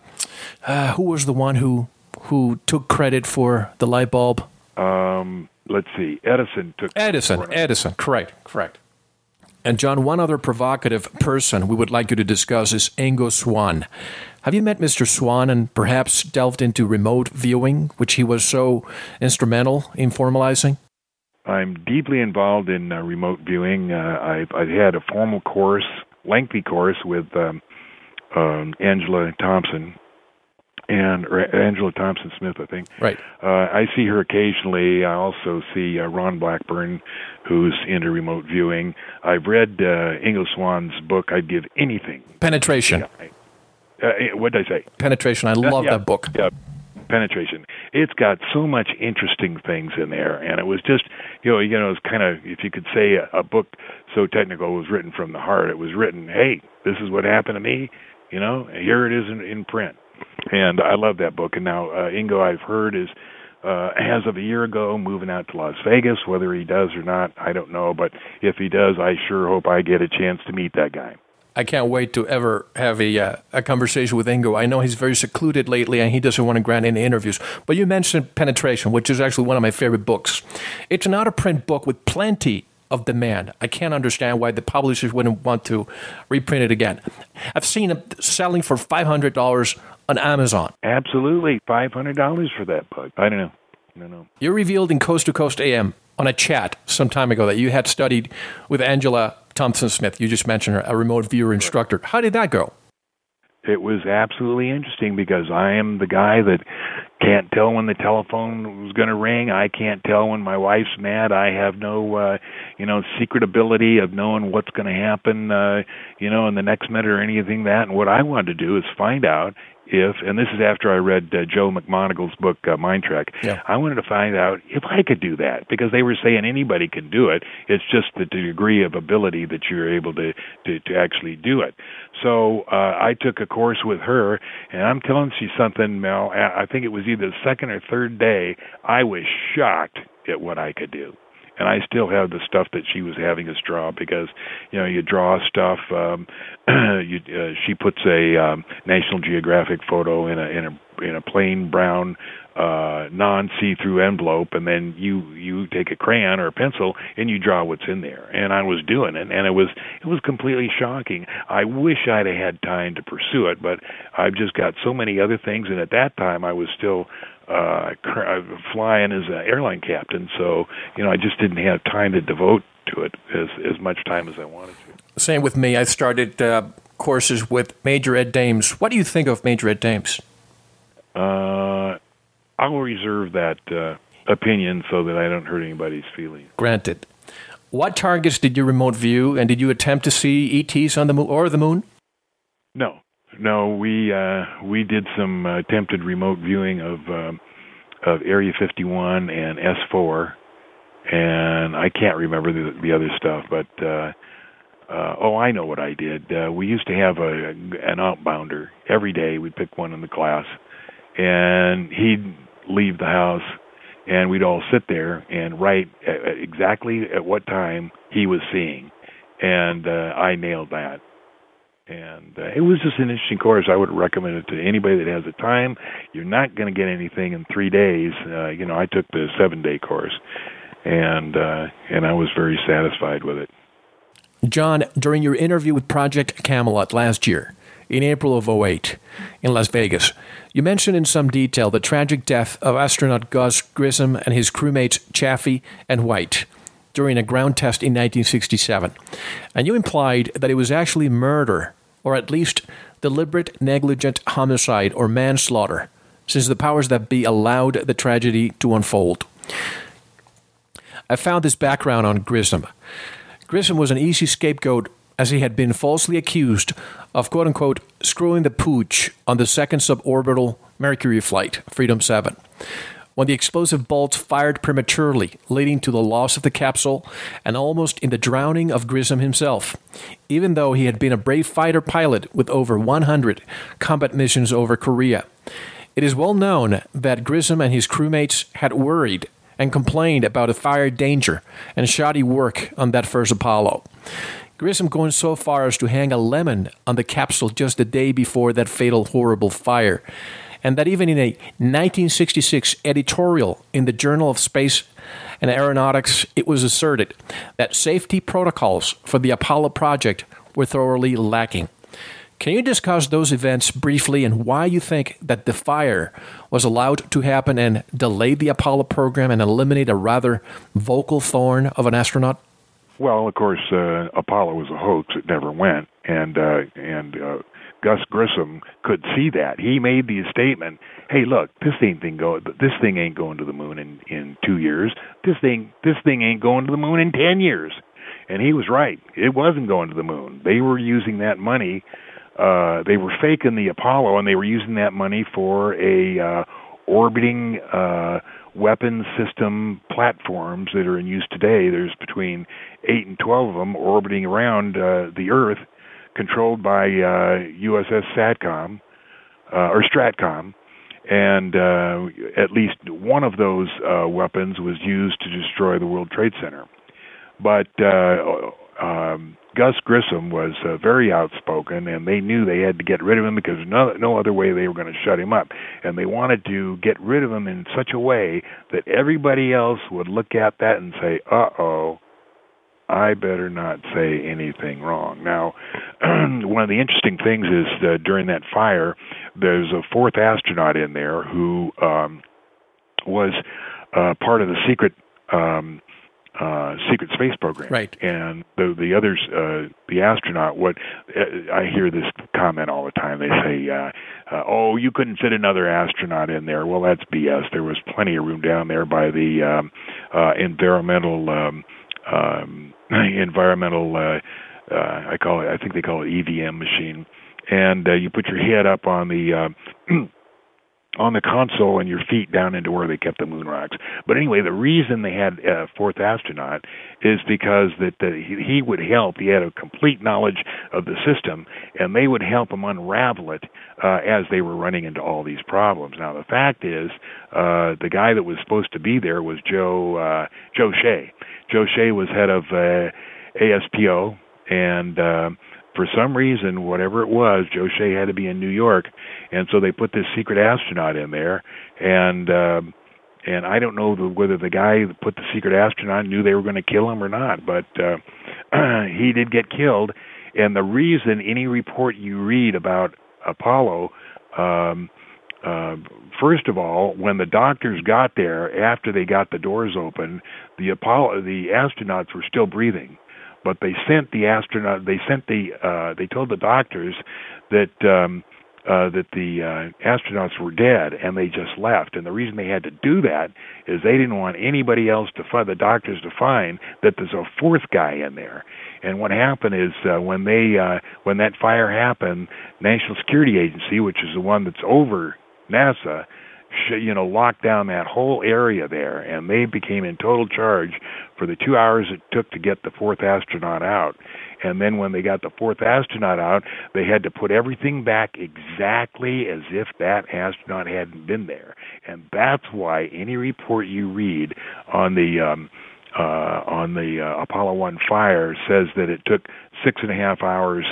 uh, who was the one who who took credit for the light bulb? Um, let's see. Edison took Edison. Edison. Correct. Correct. And John, one other provocative person we would like you to discuss is Ingo Swann. Have you met Mr. Swann and perhaps delved into remote viewing, which he was so instrumental in formalizing? I'm deeply involved in uh, remote viewing. Uh, I've, I've had a formal course, lengthy course with um, um, Angela Thompson and or Angela Thompson Smith, I think. Right. Uh, I see her occasionally. I also see uh, Ron Blackburn, who's into remote viewing. I've read uh, Ingo Swann's book. I'd give anything. Penetration. Uh, what did I say? Penetration. I love yeah, that book. Yeah, penetration. It's got so much interesting things in there, and it was just you know you know it's kind of if you could say a, a book so technical was written from the heart. It was written, hey, this is what happened to me. You know, here it is in, in print, and I love that book. And now uh, Ingo, I've heard is. Uh, as of a year ago, moving out to Las Vegas. Whether he does or not, I don't know. But if he does, I sure hope I get a chance to meet that guy. I can't wait to ever have a uh, a conversation with Ingo. I know he's very secluded lately and he doesn't want to grant any interviews. But you mentioned Penetration, which is actually one of my favorite books. It's an out of print book with plenty of demand. I can't understand why the publishers wouldn't want to reprint it again. I've seen it selling for five hundred dollars on Amazon. Absolutely, five hundred dollars for that book. I don't know. I don't know. You revealed in Coast to Coast AM on a chat some time ago that you had studied with Angela Thompson Smith. You just mentioned her, a remote viewer instructor. How did that go? It was absolutely interesting because I am the guy that can't tell when the telephone was going to ring. I can't tell when my wife's mad. I have no, uh, you know, secret ability of knowing what's going to happen, uh, you know, in the next minute or anything that. And what I wanted to do is find out if, and this is after I read uh, Joe McMoneagle's book uh, Mind Trek. Yeah. I wanted to find out if I could do that because they were saying anybody can do it. It's just the degree of ability that you're able to to, to actually do it. So uh, I took a course with her, and I'm telling you something, Mel. I I think it was either the second or third day. I was shocked at what I could do and I still have the stuff that she was having us draw because you know you draw stuff. Um, you, uh, she puts a um, National Geographic photo in a in a in a plain brown uh non see-through envelope and then you you take a crayon or a pencil and you draw what's in there and I was doing it and it was it was completely shocking I wish I'd have had time to pursue it but I've just got so many other things and at that time I was still uh flying as an airline captain so you know I just didn't have time to devote to it as as much time as I wanted to Same with me. I started uh, courses with Major Ed Dames. What do you think of Major Ed Dames? uh I'll reserve that uh opinion so that I don't hurt anybody's feelings Granted. What targets did you remote view, and did you attempt to see ETs on the moon or the moon? No, no, we uh, we did some uh, attempted remote viewing of um, of Area 51 and S4, and I can't remember the, the other stuff. But uh, uh, oh, I know what I did. Uh, we used to have a an outbounder every day. We'd pick one in the class, and he'd leave the house, and we'd all sit there and write at, at exactly at what time he was seeing, and uh, I nailed that and uh, it was just an interesting course. I would recommend it to anybody that has the time. You're not going to get anything in three days. Uh, you know, I took the seven day course, and uh, and I was very satisfied with it. John, during your interview with Project Camelot last year, in April of 08, in Las Vegas, you mentioned in some detail the tragic death of astronaut Gus Grissom and his crewmates Chaffee and White during a ground test in 1967. And you implied that it was actually murder, or at least deliberate negligent homicide or manslaughter, since the powers that be allowed the tragedy to unfold. I found this background on Grissom. Grissom was an easy scapegoat as he had been falsely accused of quote unquote screwing the pooch on the second suborbital Mercury flight, Freedom 7 when the explosive bolts fired prematurely, leading to the loss of the capsule and almost in the drowning of Grissom himself, even though he had been a brave fighter pilot with over 100 combat missions over Korea. It is well known that Grissom and his crewmates had worried and complained about the fire danger and shoddy work on that first Apollo. Grissom going so far as to hang a lemon on the capsule just the day before that fatal, horrible fire. And that even in a 1966 editorial in the Journal of Space and Aeronautics, it was asserted that safety protocols for the Apollo project were thoroughly lacking. Can you discuss those events briefly and why you think that the fire was allowed to happen and delay the Apollo program and eliminate a rather vocal thorn of an astronaut? Well, of course, uh, Apollo was a hoax; it never went, and uh, and uh, Gus Grissom could see that. He made the statement, "Hey, look, this thing thing go this thing ain't going to the moon in in 2 years. This thing this thing ain't going to the moon in 10 years." And he was right. It wasn't going to the moon. They were using that money uh they were faking the Apollo and they were using that money for a uh orbiting uh weapons system platforms that are in use today. There's between 8 and 12 of them orbiting around uh the earth controlled by uh, USS SATCOM uh, or STRATCOM, and uh, at least one of those uh, weapons was used to destroy the World Trade Center. But uh, um, Gus Grissom was uh, very outspoken, and they knew they had to get rid of him because no, no other way they were going to shut him up. And they wanted to get rid of him in such a way that everybody else would look at that and say, "Uh oh." I better not say anything wrong. Now, one of the interesting things is that during that fire, there's a fourth astronaut in there who um, was uh, part of the secret um, uh, secret space program. Right. And the the others, uh, the astronaut. What uh, I hear this comment all the time. They say, uh, uh, "Oh, you couldn't fit another astronaut in there." Well, that's BS. There was plenty of room down there by the um, uh, environmental. Um, um, environmental uh, uh, I call it I think they call it EVM machine. And uh, you put your head up on the uh, on the console and your feet down into where they kept the moon rocks. But anyway, the reason they had a uh, fourth astronaut is because that uh, he, he would help. He had a complete knowledge of the system, and they would help him unravel it uh, as they were running into all these problems. Now, the fact is, uh, the guy that was supposed to be there was Joe uh, Joe Shea. Joe Shea was head of uh, ASPO, and uh, for some reason, whatever it was, Joe Shea had to be in New York, and so they put this secret astronaut in there, and um, and I don't know the, whether the guy that put the secret astronaut knew they were going to kill him or not, but uh, he did get killed, and the reason any report you read about Apollo. Um, uh, first of all, when the doctors got there after they got the doors open, the Apollo, the astronauts were still breathing but they sent the astronaut they sent the uh they told the doctors that um uh that the uh astronauts were dead and they just left. And the reason they had to do that is they didn't want anybody else to find the doctors to find that there's a fourth guy in there. And what happened is uh, when they uh when that fire happened national security agency which is the one that's over nasa you know locked down that whole area there and they became in total charge for the 2 hours it took to get the fourth astronaut out. And then when they got the fourth astronaut out they had to put everything back exactly as if that astronaut hadn't been there. And that's why any report you read on the um uh on the uh, Apollo 1 fire says that it took six and a half hours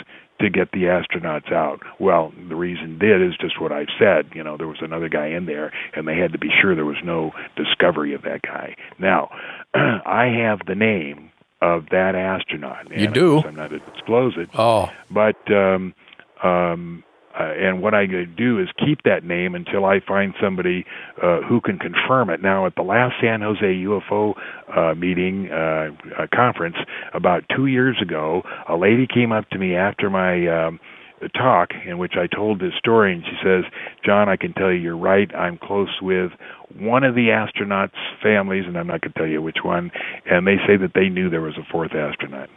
to get the astronauts out. Well, the reason did is just what I've said. You know, there was another guy in there, and they had to be sure there was no discovery of that guy. Now, I have the name of that astronaut. You do. I'm not to disclose it. Oh, but um, um, uh, and what I do is keep that name until I find somebody uh, who can confirm it. Now, at the last San Jose UFO uh, meeting uh, uh, conference about two years ago, a lady came up to me after my um, talk in which I told this story, and she says, "John, I can tell you you're right. I'm close with one of the astronauts' families, and I'm not going to tell you which one, and they say that they knew there was a fourth astronaut."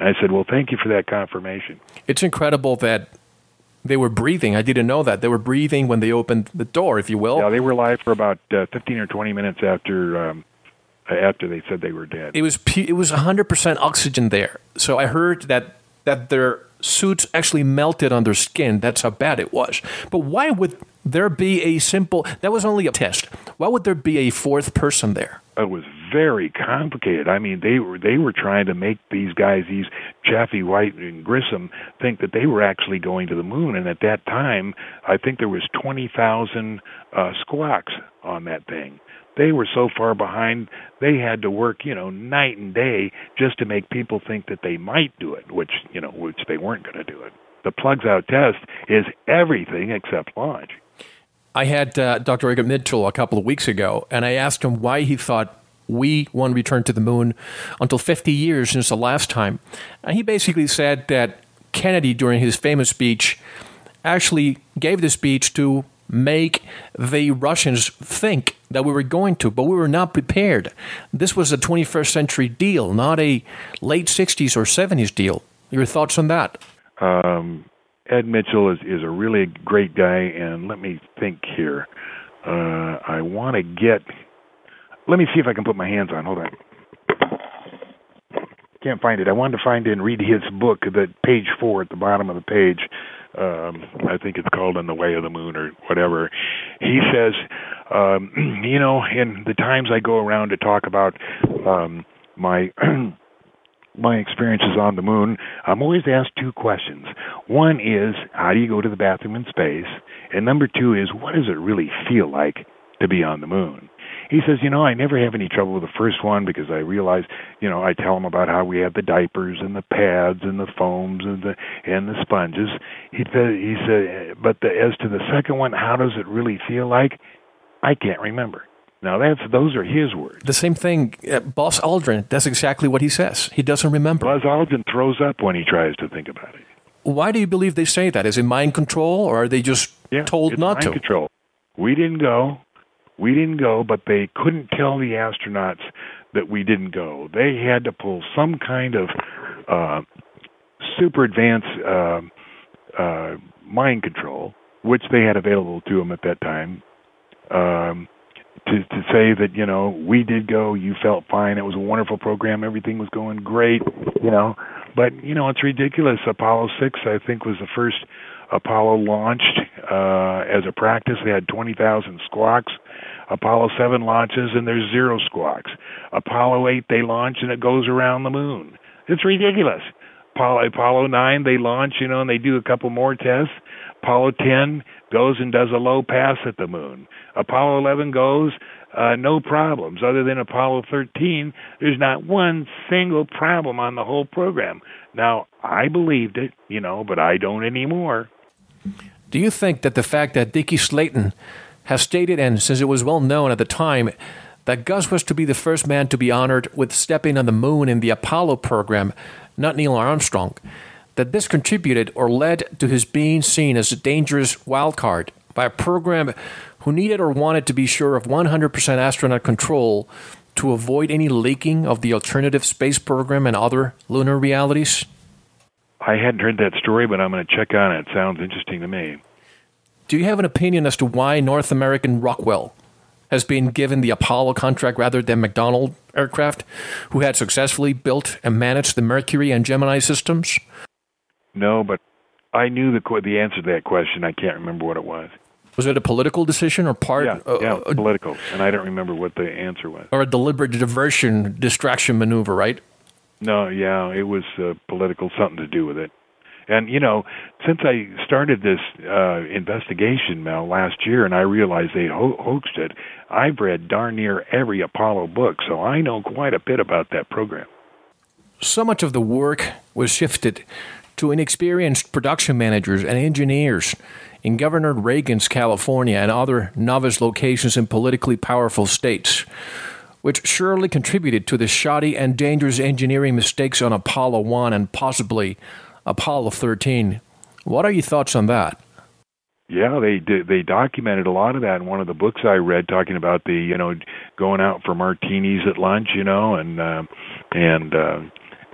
And I said, "Well, thank you for that confirmation." It's incredible that they were breathing. I didn't know that they were breathing when they opened the door, if you will. Yeah, they were alive for about uh, 15 or 20 minutes after um, after they said they were dead. It was pu- it was 100% oxygen there. So I heard that that their suits actually melted on their skin. That's how bad it was. But why would there be a simple that was only a test. Why would there be a fourth person there? It was very complicated. I mean, they were they were trying to make these guys, these Chaffee, White, and Grissom, think that they were actually going to the moon. And at that time, I think there was twenty thousand uh, squawks on that thing. They were so far behind, they had to work, you know, night and day just to make people think that they might do it, which you know, which they weren't going to do it. The plugs out test is everything except launch. I had uh, Dr. Edgar Mitchell a couple of weeks ago, and I asked him why he thought we won't return to the moon until 50 years since the last time. And he basically said that Kennedy, during his famous speech, actually gave the speech to make the Russians think that we were going to, but we were not prepared. This was a 21st century deal, not a late 60s or 70s deal. Your thoughts on that? Um, Ed Mitchell is, is a really great guy, and let me think here. Uh, I want to get. Let me see if I can put my hands on. Hold on. Can't find it. I wanted to find it and read his book, the page four at the bottom of the page. Um, I think it's called "In the Way of the Moon" or whatever. He says, um, you know, in the times I go around to talk about um, my my experiences on the moon, I'm always asked two questions. One is, how do you go to the bathroom in space? And number two is, what does it really feel like to be on the moon? He says, you know, I never have any trouble with the first one because I realize, you know, I tell him about how we have the diapers and the pads and the foams and the and the sponges. He said, he said, but the, as to the second one, how does it really feel like? I can't remember. Now that's those are his words. The same thing, uh, Buzz Aldrin. That's exactly what he says. He doesn't remember. Buzz Aldrin throws up when he tries to think about it. Why do you believe they say that? Is it mind control, or are they just yeah, told not mind to? Control. We didn't go. We didn't go, but they couldn't tell the astronauts that we didn't go. They had to pull some kind of uh, super advanced uh, uh, mind control, which they had available to them at that time. Um, to to say that you know we did go, you felt fine. It was a wonderful program. Everything was going great. You know, but you know it's ridiculous. Apollo six, I think, was the first Apollo launched uh, as a practice. They had twenty thousand squawks. Apollo seven launches and there's zero squawks. Apollo eight they launch and it goes around the moon. It's ridiculous. Apollo Apollo nine they launch, you know, and they do a couple more tests. Apollo 10 goes and does a low pass at the moon. Apollo 11 goes, uh, no problems. Other than Apollo 13, there's not one single problem on the whole program. Now, I believed it, you know, but I don't anymore. Do you think that the fact that Deke Slayton has stated, and since it was well known at the time, that Gus was to be the first man to be honored with stepping on the moon in the Apollo program, not Neil Armstrong, that this contributed or led to his being seen as a dangerous wild card by a program who needed or wanted to be sure of 100% astronaut control to avoid any leaking of the alternative space program and other lunar realities? I hadn't heard that story, but I'm going to check on it. It sounds interesting to me. Do you have an opinion as to why North American Rockwell has been given the Apollo contract rather than McDonnell Aircraft, who had successfully built and managed the Mercury and Gemini systems? No, but I knew the the answer to that question. I can't remember what it was. Was it a political decision or part? Yeah, uh, yeah, uh, political, and I don't remember what the answer was. or a deliberate diversion, distraction maneuver, right? No, yeah, it was uh, political, something to do with it. And you know, since I started this uh, investigation, Mel, last year, and I realized they ho- hoaxed it, I've read darn near every Apollo book, so I know quite a bit about that program. So much of the work was shifted to inexperienced production managers and engineers in Governor Reagan's California and other novice locations in politically powerful states, which surely contributed to the shoddy and dangerous engineering mistakes on Apollo 1 and possibly Apollo 13. What are your thoughts on that? Yeah, they. They documented a lot of that in one of the books I read, talking about the you know going out for martinis at lunch, you know, and uh, and uh,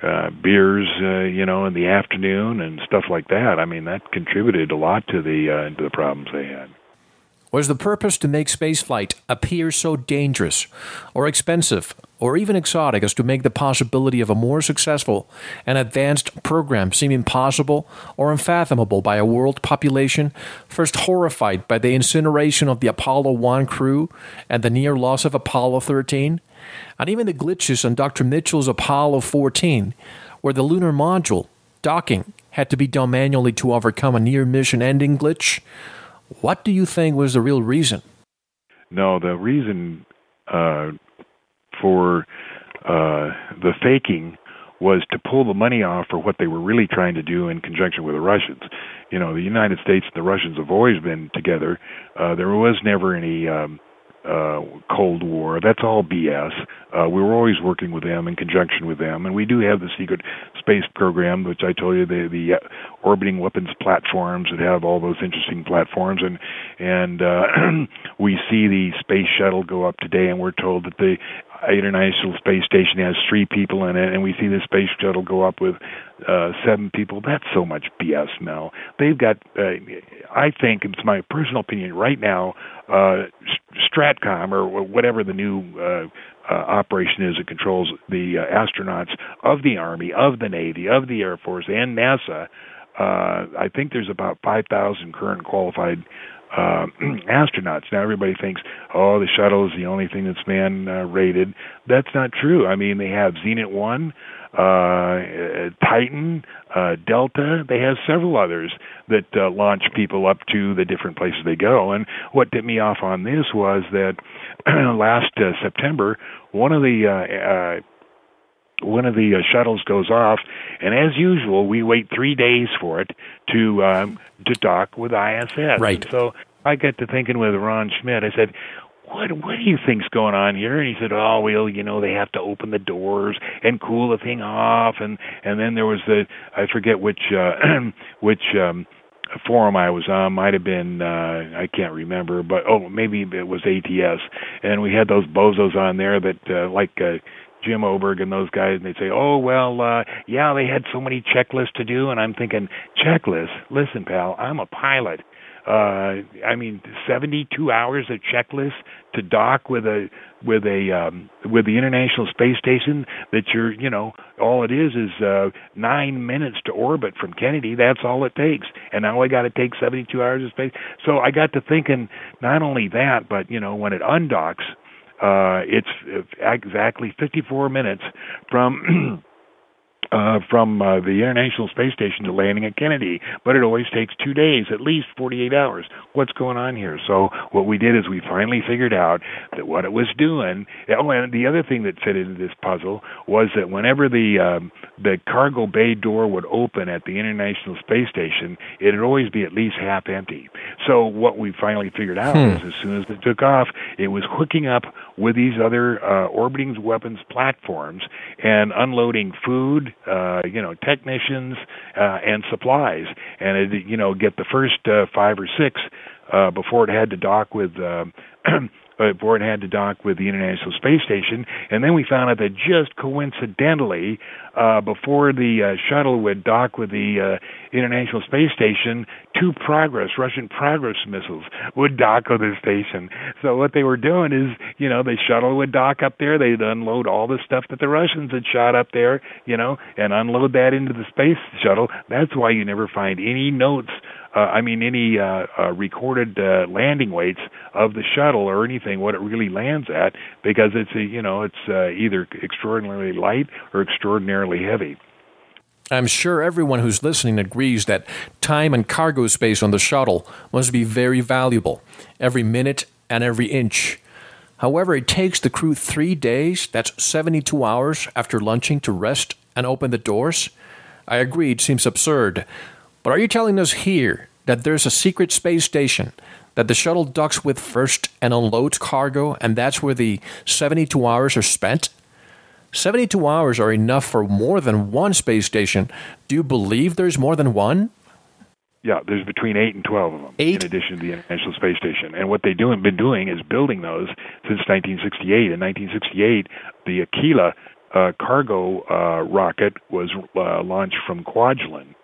uh, beers, uh, you know, in the afternoon and stuff like that. I mean, that contributed a lot to the uh, to the problems they had. Was the purpose to make spaceflight appear so dangerous, or expensive, or even exotic as to make the possibility of a more successful and advanced program seem impossible or unfathomable by a world population first horrified by the incineration of the Apollo 1 crew and the near loss of Apollo 13? And even the glitches on Dr. Mitchell's Apollo 14, where the lunar module, docking, had to be done manually to overcome a near mission ending glitch? What do you think was the real reason? No, the reason uh, for uh, the faking was to pull the money off for what they were really trying to do in conjunction with the Russians. You know, the United States and the Russians have always been together. Uh, there was never any um, uh, Cold War. That's all BS. Uh, we were always working with them in conjunction with them, and we do have the secret space program, which I told you the the uh, orbiting weapons platforms that have all those interesting platforms, and and uh, we see the space shuttle go up today, and we're told that the International Space Station has three people in it, and we see the space shuttle go up with uh, seven people. That's so much BS, Mel. They've got, uh, I think, it's my personal opinion right now, uh, Stratcom or whatever the new uh, uh, operation is that controls the uh, astronauts of the Army, of the Navy, of the Air Force, and NASA. Uh, I think there's about 5,000 current qualified uh, astronauts. Now everybody thinks, oh, the shuttle is the only thing that's man uh, rated. That's not true. I mean, they have Zenit One, uh, Titan, uh, Delta. They have several others that uh, launch people up to the different places they go. And what tipped me off on this was that last uh, September, one of the uh, uh, one of the uh, shuttles goes off, and as usual, we wait three days for it to um, to dock with ISS. Right. And so I got to thinking with Ron Schmidt. I said, "What what do you think's going on here?" And he said, "Oh, well, you know, they have to open the doors and cool the thing off, and and then there was the I forget which uh, which." um forum I was on might have been uh I can't remember, but oh maybe it was ATS, and we had those bozos on there that uh, like uh, Jim Oberg and those guys, and they'd say, "Oh well, uh, yeah, they had so many checklists to do," and I'm thinking, checklists. Listen, pal, I'm a pilot. Uh, I mean, 72 hours of checklist to dock with a with a um, with the International Space Station. That you're, you know, all it is is uh, nine minutes to orbit from Kennedy. That's all it takes, and now I got to take 72 hours of space. So I got to thinking, not only that, but you know, when it undocks uh, it's exactly 54 minutes from uh, from uh, the International Space Station to landing at Kennedy, but it always takes two days, at least 48 hours. What's going on here? So what we did is we finally figured out that what it was doing. Oh, and the other thing that fit into this puzzle was that whenever the um, the cargo bay door would open at the International Space Station, it'd always be at least half empty. So what we finally figured out hmm. is as soon as it took off, it was hooking up with these other uh, orbiting weapons platforms and unloading food, uh, you know, technicians uh, and supplies, and it, you know, get the first uh, five or six uh, before it had to dock with. Uh, before it had to dock with the International Space Station, and then we found out that just coincidentally, uh, before the uh, shuttle would dock with the uh, International Space Station, two Progress Russian Progress missiles would dock with the station. So what they were doing is, you know, the shuttle would dock up there, they'd unload all the stuff that the Russians had shot up there, you know, and unload that into the space shuttle. That's why you never find any notes uh, I mean, any uh, uh, recorded uh, landing weights of the shuttle or anything, what it really lands at, because it's a, you know it's uh, either extraordinarily light or extraordinarily heavy. I'm sure everyone who's listening agrees that time and cargo space on the shuttle must be very valuable, every minute and every inch. However, it takes the crew three days, that's 72 hours, after lunching to rest and open the doors. I agree, it seems absurd. But are you telling us here that there's a secret space station that the shuttle docks with first and unloads cargo, and that's where the 72 hours are spent? 72 hours are enough for more than one space station. Do you believe there's more than one? Yeah, there's between eight and twelve of them, eight? in addition to the International Space Station. And what they've been doing is building those since 1968. In 1968, the Aquila uh, cargo uh, rocket was uh, launched from Kwajalein,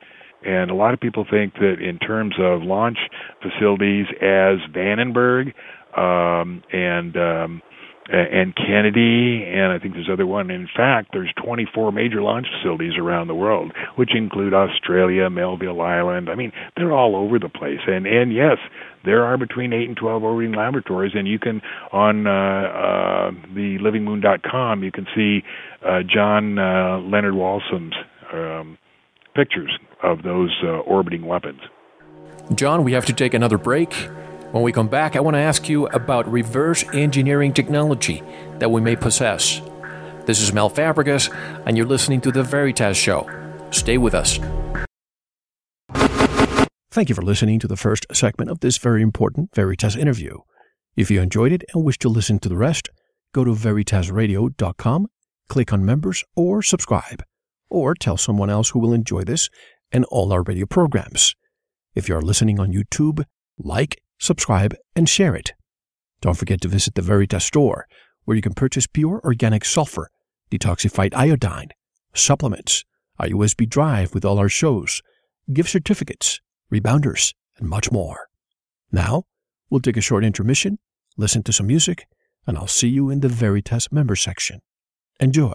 And a lot of people think that in terms of launch facilities as Vandenberg um, and um, and Kennedy, and I think there's other one. In fact, there's 24 major launch facilities around the world, which include Australia, Melville Island. I mean, they're all over the place. And and yes, there are between eight and 12 orbiting laboratories, and you can on uh, uh, the livingmoon.com you can see uh, John uh, Leonard Walsom's um, pictures of those uh, orbiting weapons. John, we have to take another break. When we come back, I want to ask you about reverse engineering technology that we may possess. This is Mel Fabregas, and you're listening to The Veritas Show. Stay with us. Thank you for listening to the first segment of this very important Veritas interview. If you enjoyed it and wish to listen to the rest, go to veritasradio.com, click on members, or subscribe, or tell someone else who will enjoy this and all our radio programs. If you are listening on YouTube, like, subscribe, and share it. Don't forget to visit the Veritas store, where you can purchase pure organic sulfur, detoxified iodine, supplements, a USB drive with all our shows, gift certificates, rebounders, and much more. Now, we'll take a short intermission, listen to some music, and I'll see you in the Veritas member section. Enjoy.